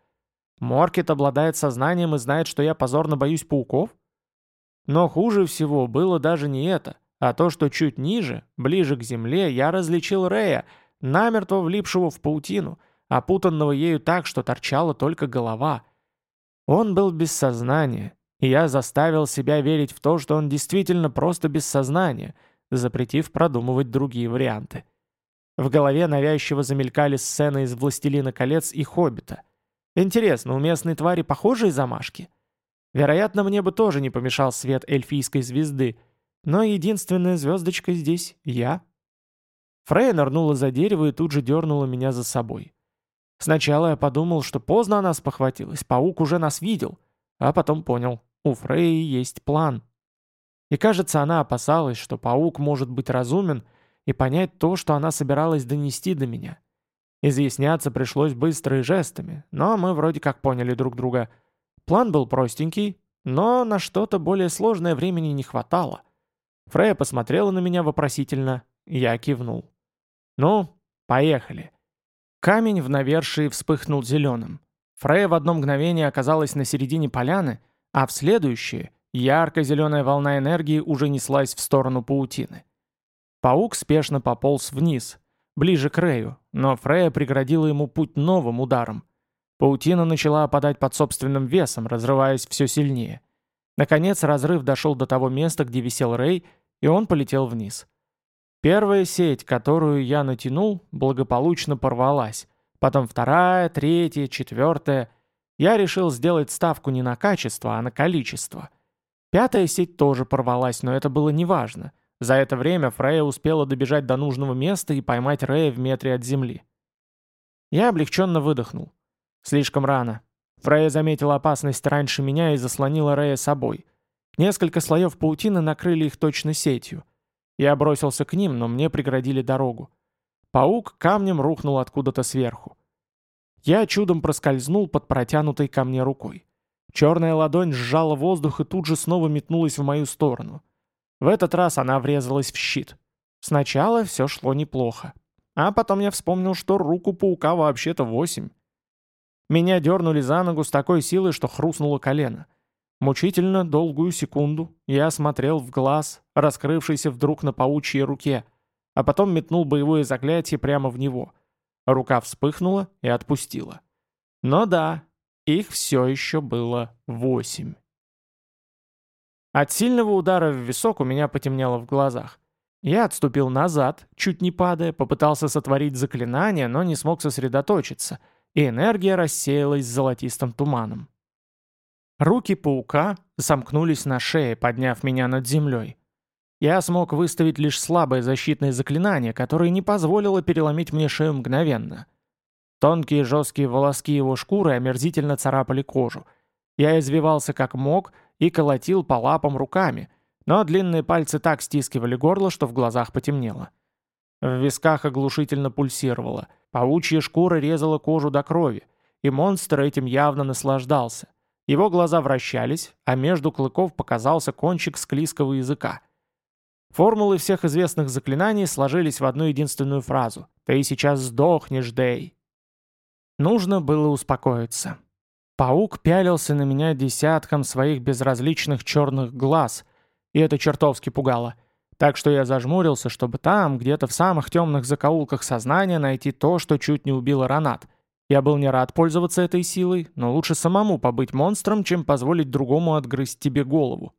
Моркет обладает сознанием и знает, что я позорно боюсь пауков? Но хуже всего было даже не это, а то, что чуть ниже, ближе к земле, я различил Рея, намертво влипшего в паутину, опутанного ею так, что торчала только голова. Он был без сознания, и я заставил себя верить в то, что он действительно просто без сознания, запретив продумывать другие варианты. В голове навязчиво замелькали сцены из «Властелина колец» и «Хоббита». Интересно, у местной твари похожие замашки? Вероятно, мне бы тоже не помешал свет эльфийской звезды, но единственная звездочка здесь — я. Фрейя нырнула за дерево и тут же дернула меня за собой. Сначала я подумал, что поздно она спохватилась, паук уже нас видел, а потом понял, у Фрейи есть план. И кажется, она опасалась, что паук может быть разумен и понять то, что она собиралась донести до меня. Изъясняться пришлось быстро и жестами, но мы вроде как поняли друг друга — План был простенький, но на что-то более сложное времени не хватало. Фрея посмотрела на меня вопросительно, я кивнул. «Ну, поехали». Камень в навершии вспыхнул зеленым. Фрея в одно мгновение оказалась на середине поляны, а в следующее ярко-зеленая волна энергии уже неслась в сторону паутины. Паук спешно пополз вниз, ближе к Рэю, но Фрея преградила ему путь новым ударом. Паутина начала опадать под собственным весом, разрываясь все сильнее. Наконец разрыв дошел до того места, где висел Рэй, и он полетел вниз. Первая сеть, которую я натянул, благополучно порвалась. Потом вторая, третья, четвертая. Я решил сделать ставку не на качество, а на количество. Пятая сеть тоже порвалась, но это было неважно. За это время Фрея успела добежать до нужного места и поймать Рэя в метре от земли. Я облегченно выдохнул. Слишком рано. Фрея заметила опасность раньше меня и заслонила Рэя собой. Несколько слоев паутины накрыли их точно сетью. Я бросился к ним, но мне преградили дорогу. Паук камнем рухнул откуда-то сверху. Я чудом проскользнул под протянутой ко мне рукой. Черная ладонь сжала воздух и тут же снова метнулась в мою сторону. В этот раз она врезалась в щит. Сначала все шло неплохо. А потом я вспомнил, что руку паука вообще-то восемь. Меня дернули за ногу с такой силой, что хрустнуло колено. Мучительно долгую секунду я смотрел в глаз, раскрывшийся вдруг на паучьей руке, а потом метнул боевое заклятие прямо в него. Рука вспыхнула и отпустила. Но да, их все еще было восемь. От сильного удара в висок у меня потемнело в глазах. Я отступил назад, чуть не падая, попытался сотворить заклинание, но не смог сосредоточиться — и энергия рассеялась золотистым туманом. Руки паука сомкнулись на шее, подняв меня над землей. Я смог выставить лишь слабое защитное заклинание, которое не позволило переломить мне шею мгновенно. Тонкие жесткие волоски его шкуры омерзительно царапали кожу. Я извивался как мог и колотил по лапам руками, но длинные пальцы так стискивали горло, что в глазах потемнело. В висках оглушительно пульсировало. Паучья шкура резала кожу до крови, и монстр этим явно наслаждался. Его глаза вращались, а между клыков показался кончик склизкого языка. Формулы всех известных заклинаний сложились в одну единственную фразу «Ты сейчас сдохнешь, Дэй». Нужно было успокоиться. Паук пялился на меня десятком своих безразличных черных глаз, и это чертовски пугало – так что я зажмурился, чтобы там, где-то в самых темных закоулках сознания, найти то, что чуть не убило Ранат. Я был не рад пользоваться этой силой, но лучше самому побыть монстром, чем позволить другому отгрызть тебе голову.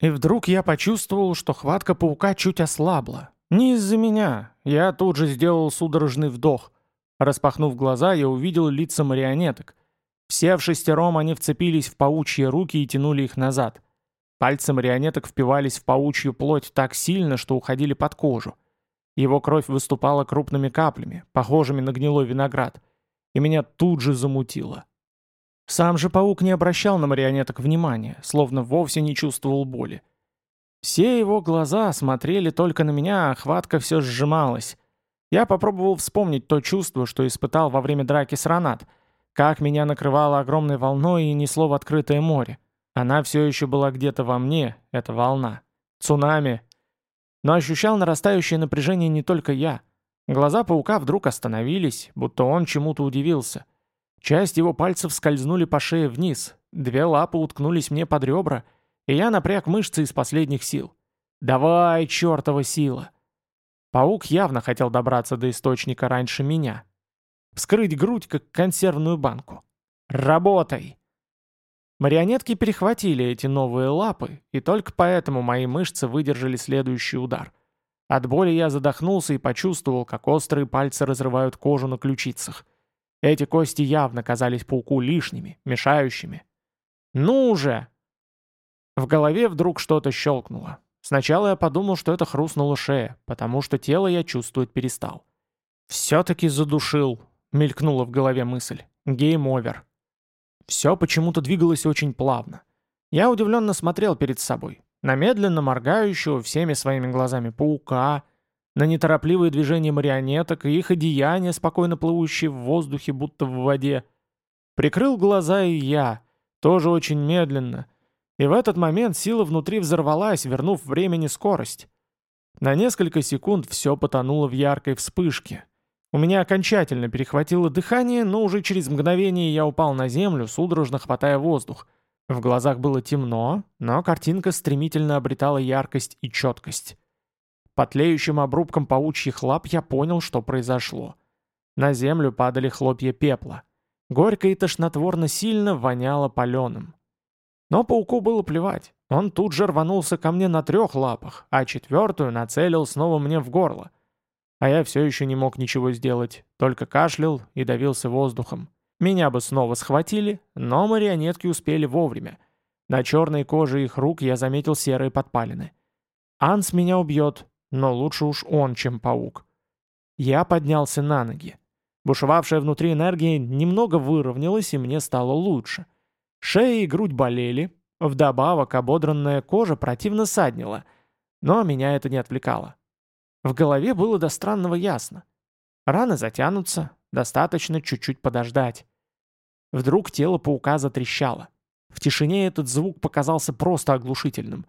И вдруг я почувствовал, что хватка паука чуть ослабла. Не из-за меня. Я тут же сделал судорожный вдох. Распахнув глаза, я увидел лица марионеток. Все в шестером они вцепились в паучьи руки и тянули их назад. Пальцы марионеток впивались в паучью плоть так сильно, что уходили под кожу. Его кровь выступала крупными каплями, похожими на гнилой виноград, и меня тут же замутило. Сам же паук не обращал на марионеток внимания, словно вовсе не чувствовал боли. Все его глаза смотрели только на меня, а хватка все сжималась. Я попробовал вспомнить то чувство, что испытал во время драки с Ранат, как меня накрывало огромной волной и несло в открытое море. Она все еще была где-то во мне, эта волна. Цунами. Но ощущал нарастающее напряжение не только я. Глаза паука вдруг остановились, будто он чему-то удивился. Часть его пальцев скользнули по шее вниз, две лапы уткнулись мне под ребра, и я напряг мышцы из последних сил. «Давай, чертова сила!» Паук явно хотел добраться до источника раньше меня. Вскрыть грудь, как консервную банку. «Работай!» Марионетки перехватили эти новые лапы, и только поэтому мои мышцы выдержали следующий удар. От боли я задохнулся и почувствовал, как острые пальцы разрывают кожу на ключицах. Эти кости явно казались пауку лишними, мешающими. «Ну уже!» В голове вдруг что-то щелкнуло. Сначала я подумал, что это хрустнула шея, потому что тело я чувствовать перестал. «Все-таки задушил», — мелькнула в голове мысль. «Game over». Все почему-то двигалось очень плавно. Я удивленно смотрел перед собой. На медленно моргающего всеми своими глазами паука, на неторопливые движения марионеток и их одеяния, спокойно плывущие в воздухе, будто в воде. Прикрыл глаза и я, тоже очень медленно. И в этот момент сила внутри взорвалась, вернув времени скорость. На несколько секунд все потонуло в яркой вспышке. У меня окончательно перехватило дыхание, но уже через мгновение я упал на землю, судорожно хватая воздух. В глазах было темно, но картинка стремительно обретала яркость и четкость. По тлеющим обрубкам паучьих лап я понял, что произошло. На землю падали хлопья пепла. Горько и тошнотворно сильно воняло паленым. Но пауку было плевать. Он тут же рванулся ко мне на трех лапах, а четвертую нацелил снова мне в горло. А я все еще не мог ничего сделать, только кашлял и давился воздухом. Меня бы снова схватили, но марионетки успели вовремя. На черной коже их рук я заметил серые подпалины. Анс меня убьет, но лучше уж он, чем паук. Я поднялся на ноги. Бушевавшая внутри энергия немного выровнялась, и мне стало лучше. Шея и грудь болели, вдобавок ободранная кожа противно саднила, но меня это не отвлекало. В голове было до странного ясно. Раны затянутся, достаточно чуть-чуть подождать. Вдруг тело паука затрещало. В тишине этот звук показался просто оглушительным.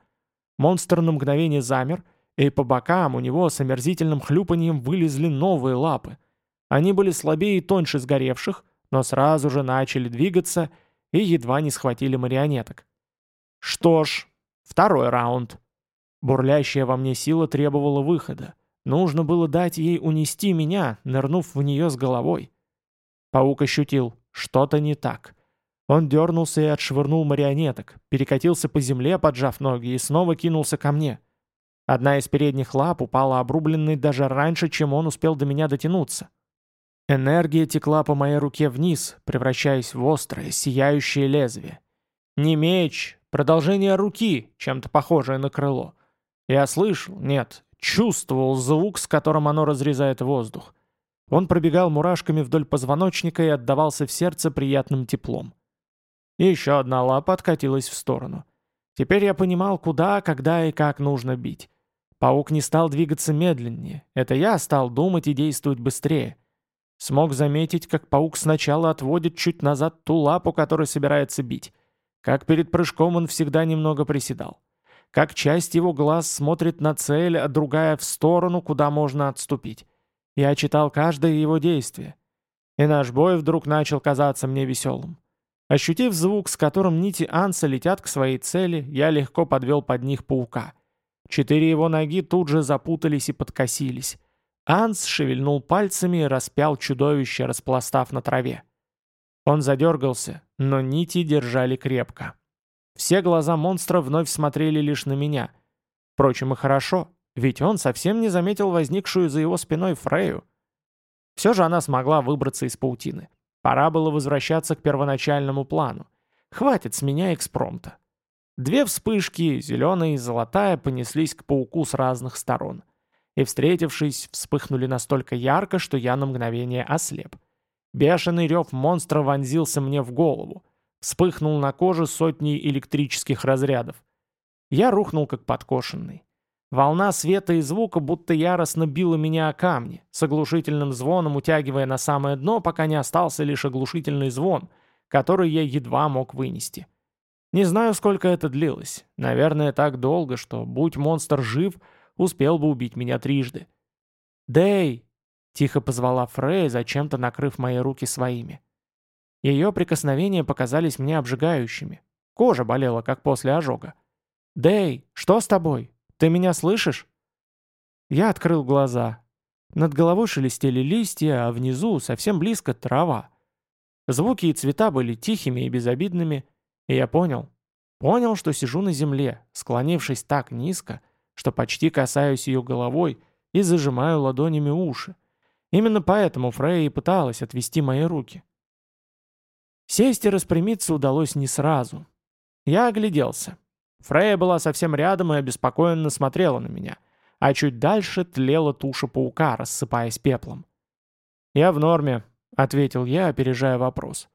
Монстр на мгновение замер, и по бокам у него с омерзительным хлюпаньем вылезли новые лапы. Они были слабее и тоньше сгоревших, но сразу же начали двигаться и едва не схватили марионеток. Что ж, второй раунд. Бурлящая во мне сила требовала выхода. Нужно было дать ей унести меня, нырнув в нее с головой. Паук ощутил, что-то не так. Он дернулся и отшвырнул марионеток, перекатился по земле, поджав ноги, и снова кинулся ко мне. Одна из передних лап упала обрубленной даже раньше, чем он успел до меня дотянуться. Энергия текла по моей руке вниз, превращаясь в острое, сияющее лезвие. Не меч, продолжение руки, чем-то похожее на крыло. Я слышал, нет, чувствовал звук, с которым оно разрезает воздух. Он пробегал мурашками вдоль позвоночника и отдавался в сердце приятным теплом. И еще одна лапа откатилась в сторону. Теперь я понимал, куда, когда и как нужно бить. Паук не стал двигаться медленнее. Это я стал думать и действовать быстрее. Смог заметить, как паук сначала отводит чуть назад ту лапу, которой собирается бить. Как перед прыжком он всегда немного приседал. Как часть его глаз смотрит на цель, а другая в сторону, куда можно отступить. Я читал каждое его действие. И наш бой вдруг начал казаться мне веселым. Ощутив звук, с которым нити Анса летят к своей цели, я легко подвел под них паука. Четыре его ноги тут же запутались и подкосились. Анс шевельнул пальцами и распял чудовище, распластав на траве. Он задергался, но нити держали крепко. Все глаза монстра вновь смотрели лишь на меня. Впрочем, и хорошо, ведь он совсем не заметил возникшую за его спиной Фрею. Все же она смогла выбраться из паутины. Пора было возвращаться к первоначальному плану. Хватит с меня экспромта. Две вспышки, зеленая и золотая, понеслись к пауку с разных сторон. И, встретившись, вспыхнули настолько ярко, что я на мгновение ослеп. Бешеный рев монстра вонзился мне в голову. Вспыхнул на коже сотни электрических разрядов. Я рухнул как подкошенный. Волна света и звука будто яростно била меня о камни, с оглушительным звоном утягивая на самое дно, пока не остался лишь оглушительный звон, который я едва мог вынести. Не знаю, сколько это длилось. Наверное, так долго, что, будь монстр жив, успел бы убить меня трижды. «Дэй!» — тихо позвала Фрей, зачем-то накрыв мои руки своими. Ее прикосновения показались мне обжигающими. Кожа болела, как после ожога. «Дэй, что с тобой? Ты меня слышишь?» Я открыл глаза. Над головой шелестели листья, а внизу, совсем близко, трава. Звуки и цвета были тихими и безобидными, и я понял. Понял, что сижу на земле, склонившись так низко, что почти касаюсь ее головой и зажимаю ладонями уши. Именно поэтому Фрейя и пыталась отвести мои руки. Сесть и распрямиться удалось не сразу. Я огляделся. Фрейя была совсем рядом и обеспокоенно смотрела на меня, а чуть дальше тлела туша паука, рассыпаясь пеплом. «Я в норме», — ответил я, опережая вопрос.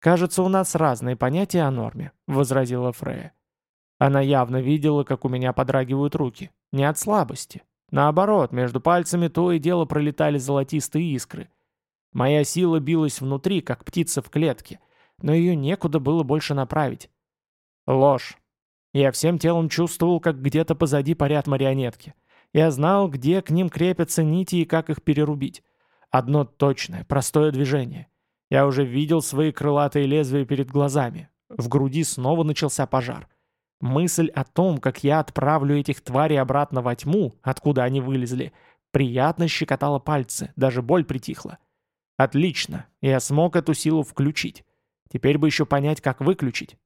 «Кажется, у нас разные понятия о норме», — возразила Фрея. Она явно видела, как у меня подрагивают руки. Не от слабости. Наоборот, между пальцами то и дело пролетали золотистые искры. Моя сила билась внутри, как птица в клетке, но ее некуда было больше направить. Ложь. Я всем телом чувствовал, как где-то позади парят марионетки. Я знал, где к ним крепятся нити и как их перерубить. Одно точное, простое движение. Я уже видел свои крылатые лезвия перед глазами. В груди снова начался пожар. Мысль о том, как я отправлю этих тварей обратно во тьму, откуда они вылезли, приятно щекотала пальцы, даже боль притихла. Отлично, я смог эту силу включить. Теперь бы еще понять, как выключить.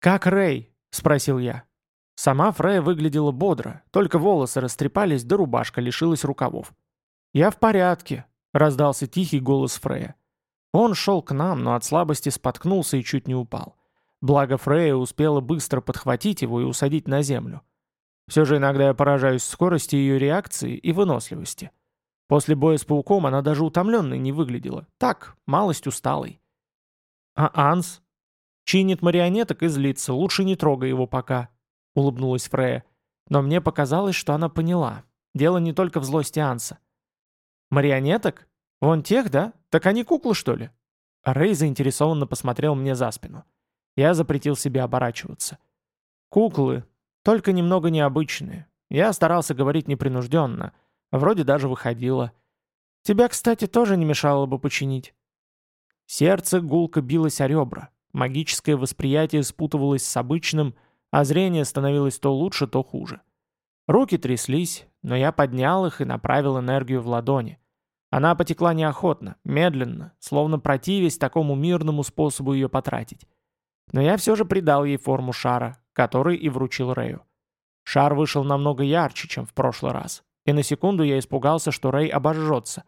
«Как Рэй?» — спросил я. Сама Фрея выглядела бодро, только волосы растрепались, да рубашка лишилась рукавов. «Я в порядке», — раздался тихий голос Фрея. Он шел к нам, но от слабости споткнулся и чуть не упал. Благо Фрея успела быстро подхватить его и усадить на землю. Все же иногда я поражаюсь скорости ее реакции и выносливости. После боя с пауком она даже утомленной не выглядела. Так, малость усталой. А Анс? Чинит марионеток и злится, лучше не трогай его пока, улыбнулась Фрея. Но мне показалось, что она поняла. Дело не только в злости Анса. Марионеток? Вон тех, да? Так они куклы, что ли? Рэй заинтересованно посмотрел мне за спину. Я запретил себе оборачиваться. Куклы, только немного необычные. Я старался говорить непринужденно. Вроде даже выходило. Тебя, кстати, тоже не мешало бы починить. Сердце гулко билось о ребра. Магическое восприятие спутывалось с обычным, а зрение становилось то лучше, то хуже. Руки тряслись, но я поднял их и направил энергию в ладони. Она потекла неохотно, медленно, словно противясь такому мирному способу ее потратить. Но я все же придал ей форму шара, который и вручил Рэю. Шар вышел намного ярче, чем в прошлый раз, и на секунду я испугался, что Рэй обожжется.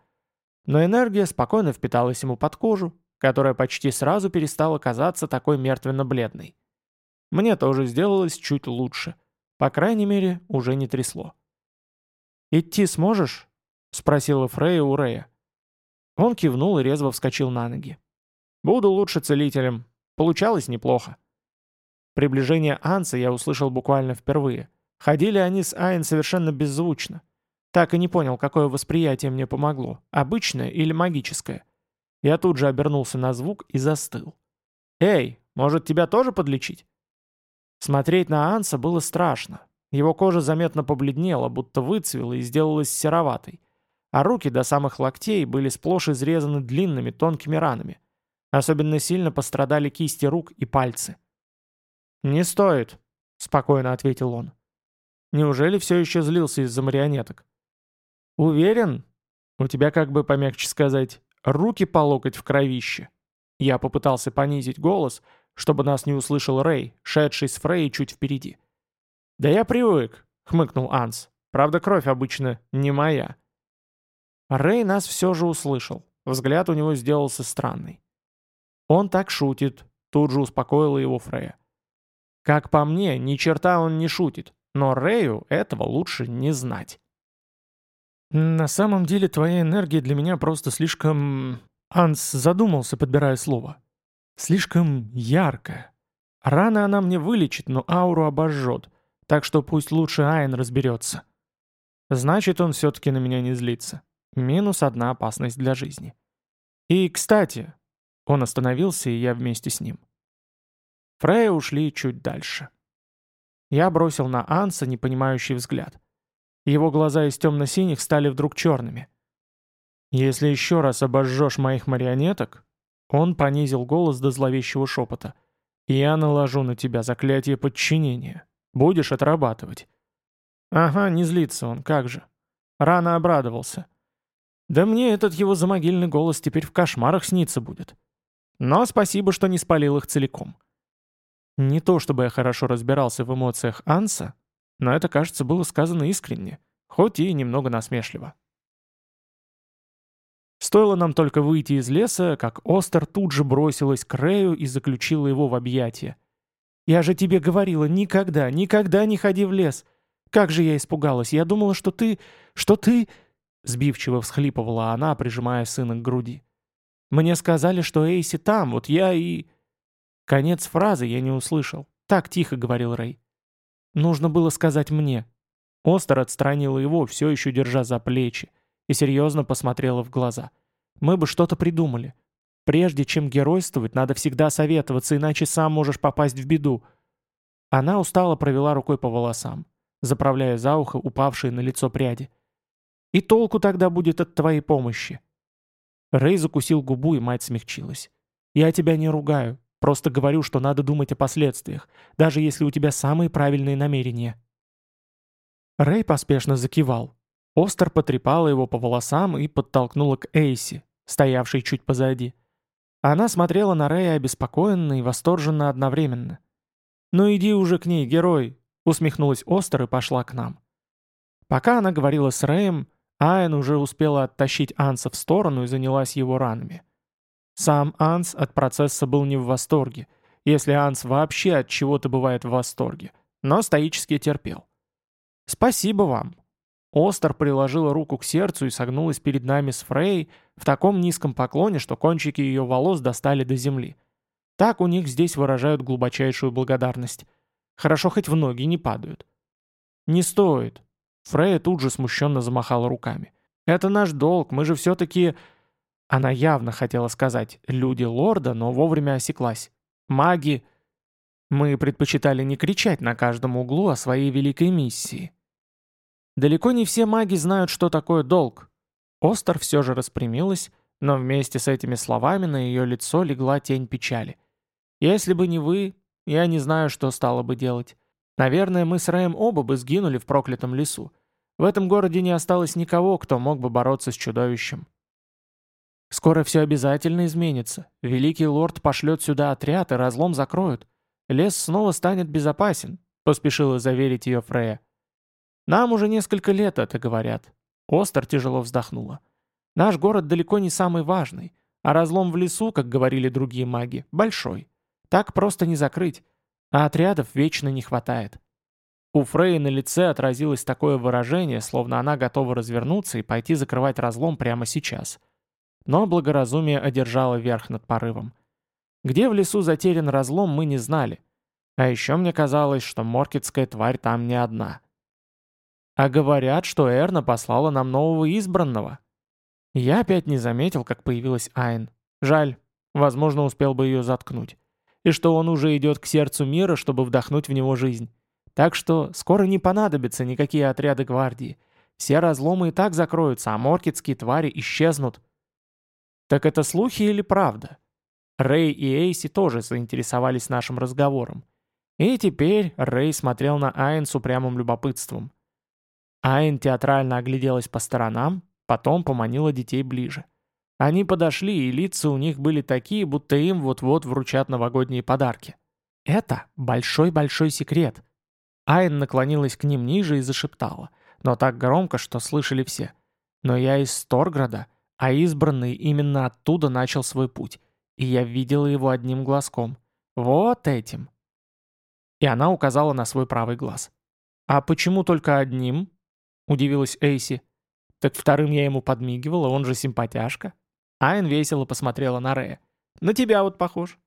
Но энергия спокойно впиталась ему под кожу, которая почти сразу перестала казаться такой мертвенно-бледной. Мне тоже сделалось чуть лучше. По крайней мере, уже не трясло. «Идти сможешь?» — спросила Фрея у Рэя. Он кивнул и резво вскочил на ноги. «Буду лучше целителем. Получалось неплохо. Приближение Анса я услышал буквально впервые. Ходили они с Айн совершенно беззвучно. Так и не понял, какое восприятие мне помогло, обычное или магическое. Я тут же обернулся на звук и застыл. «Эй, может тебя тоже подлечить?» Смотреть на Анса было страшно. Его кожа заметно побледнела, будто выцвела и сделалась сероватой. А руки до самых локтей были сплошь изрезаны длинными тонкими ранами. Особенно сильно пострадали кисти рук и пальцы. «Не стоит», — спокойно ответил он. «Неужели все еще злился из-за марионеток?» «Уверен? У тебя, как бы помягче сказать, руки по локоть в кровище». Я попытался понизить голос, чтобы нас не услышал Рэй, шедший с Фрей чуть впереди. «Да я привык», — хмыкнул Анс. «Правда, кровь обычно не моя». Рэй нас все же услышал. Взгляд у него сделался странный. «Он так шутит», — тут же успокоила его Фрея. «Как по мне, ни черта он не шутит, но Рэю этого лучше не знать». «На самом деле твоя энергия для меня просто слишком...» Анс задумался, подбирая слово. «Слишком яркая. Рано она мне вылечит, но ауру обожжет, так что пусть лучше Айн разберется». Значит, он все-таки на меня не злится. Минус одна опасность для жизни. И, кстати, он остановился, и я вместе с ним. Фрея ушли чуть дальше. Я бросил на Анса непонимающий взгляд. Его глаза из темно-синих стали вдруг черными. «Если еще раз обожжешь моих марионеток...» Он понизил голос до зловещего шепота. «Я наложу на тебя заклятие подчинения. Будешь отрабатывать». «Ага, не злится он, как же». Рано обрадовался. «Да мне этот его замогильный голос теперь в кошмарах снится будет». Но спасибо, что не спалил их целиком. Не то чтобы я хорошо разбирался в эмоциях Анса, но это, кажется, было сказано искренне, хоть и немного насмешливо. Стоило нам только выйти из леса, как Остер тут же бросилась к Рэю и заключила его в объятия. «Я же тебе говорила, никогда, никогда не ходи в лес. Как же я испугалась, я думала, что ты... что ты...» Сбивчиво всхлипывала она, прижимая сына к груди. Мне сказали, что Эйси там, вот я и...» Конец фразы я не услышал. Так тихо говорил Рэй. Нужно было сказать мне. Остер отстранила его, все еще держа за плечи, и серьезно посмотрела в глаза. «Мы бы что-то придумали. Прежде чем геройствовать, надо всегда советоваться, иначе сам можешь попасть в беду». Она устало провела рукой по волосам, заправляя за ухо упавшие на лицо пряди. «И толку тогда будет от твоей помощи? Рэй закусил губу, и мать смягчилась. «Я тебя не ругаю. Просто говорю, что надо думать о последствиях, даже если у тебя самые правильные намерения». Рэй поспешно закивал. Остер потрепала его по волосам и подтолкнула к Эйси, стоявшей чуть позади. Она смотрела на Рэя обеспокоенно и восторженно одновременно. «Ну иди уже к ней, герой!» — усмехнулась Остер и пошла к нам. Пока она говорила с Рэем, Айн уже успела оттащить Анса в сторону и занялась его ранами. Сам Анс от процесса был не в восторге, если Анс вообще от чего-то бывает в восторге, но стоически терпел. «Спасибо вам!» Остер приложила руку к сердцу и согнулась перед нами с Фрей в таком низком поклоне, что кончики ее волос достали до земли. Так у них здесь выражают глубочайшую благодарность. Хорошо хоть в ноги не падают. «Не стоит», Фрея тут же смущенно замахала руками. «Это наш долг, мы же все-таки...» Она явно хотела сказать «люди лорда», но вовремя осеклась. «Маги...» Мы предпочитали не кричать на каждом углу о своей великой миссии. Далеко не все маги знают, что такое долг. Остер все же распрямилась, но вместе с этими словами на ее лицо легла тень печали. «Если бы не вы, я не знаю, что стало бы делать. Наверное, мы с Рэем оба бы сгинули в проклятом лесу. В этом городе не осталось никого, кто мог бы бороться с чудовищем. Скоро все обязательно изменится. Великий лорд пошлет сюда отряд, и разлом закроют. Лес снова станет безопасен, поспешила заверить ее Фрея. Нам уже несколько лет это говорят. Остер тяжело вздохнула. Наш город далеко не самый важный, а разлом в лесу, как говорили другие маги, большой. Так просто не закрыть а отрядов вечно не хватает. У Фрей на лице отразилось такое выражение, словно она готова развернуться и пойти закрывать разлом прямо сейчас. Но благоразумие одержало верх над порывом. Где в лесу затерян разлом, мы не знали. А еще мне казалось, что моркетская тварь там не одна. А говорят, что Эрна послала нам нового избранного. Я опять не заметил, как появилась Айн. Жаль, возможно, успел бы ее заткнуть и что он уже идет к сердцу мира, чтобы вдохнуть в него жизнь. Так что скоро не понадобятся никакие отряды гвардии. Все разломы и так закроются, а моркетские твари исчезнут. Так это слухи или правда? Рэй и Эйси тоже заинтересовались нашим разговором. И теперь Рэй смотрел на Айн с упрямым любопытством. Айн театрально огляделась по сторонам, потом поманила детей ближе. Они подошли, и лица у них были такие, будто им вот-вот вручат новогодние подарки. Это большой-большой секрет. Айн наклонилась к ним ниже и зашептала, но так громко, что слышали все. Но я из Сторграда, а избранный именно оттуда начал свой путь, и я видела его одним глазком. Вот этим. И она указала на свой правый глаз. «А почему только одним?» — удивилась Эйси. «Так вторым я ему подмигивала, он же симпатяшка». Айн весело посмотрела на Рея. «На тебя вот похож».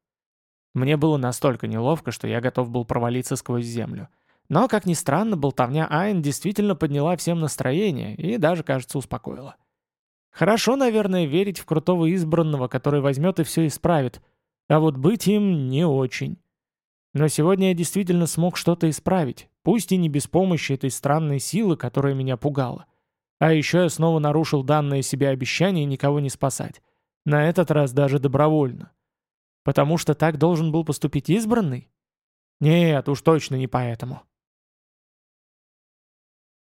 Мне было настолько неловко, что я готов был провалиться сквозь землю. Но, как ни странно, болтовня Айн действительно подняла всем настроение и даже, кажется, успокоила. Хорошо, наверное, верить в крутого избранного, который возьмет и все исправит. А вот быть им не очень. Но сегодня я действительно смог что-то исправить, пусть и не без помощи этой странной силы, которая меня пугала. А еще я снова нарушил данное себе обещание никого не спасать. На этот раз даже добровольно. Потому что так должен был поступить избранный? Нет, уж точно не поэтому.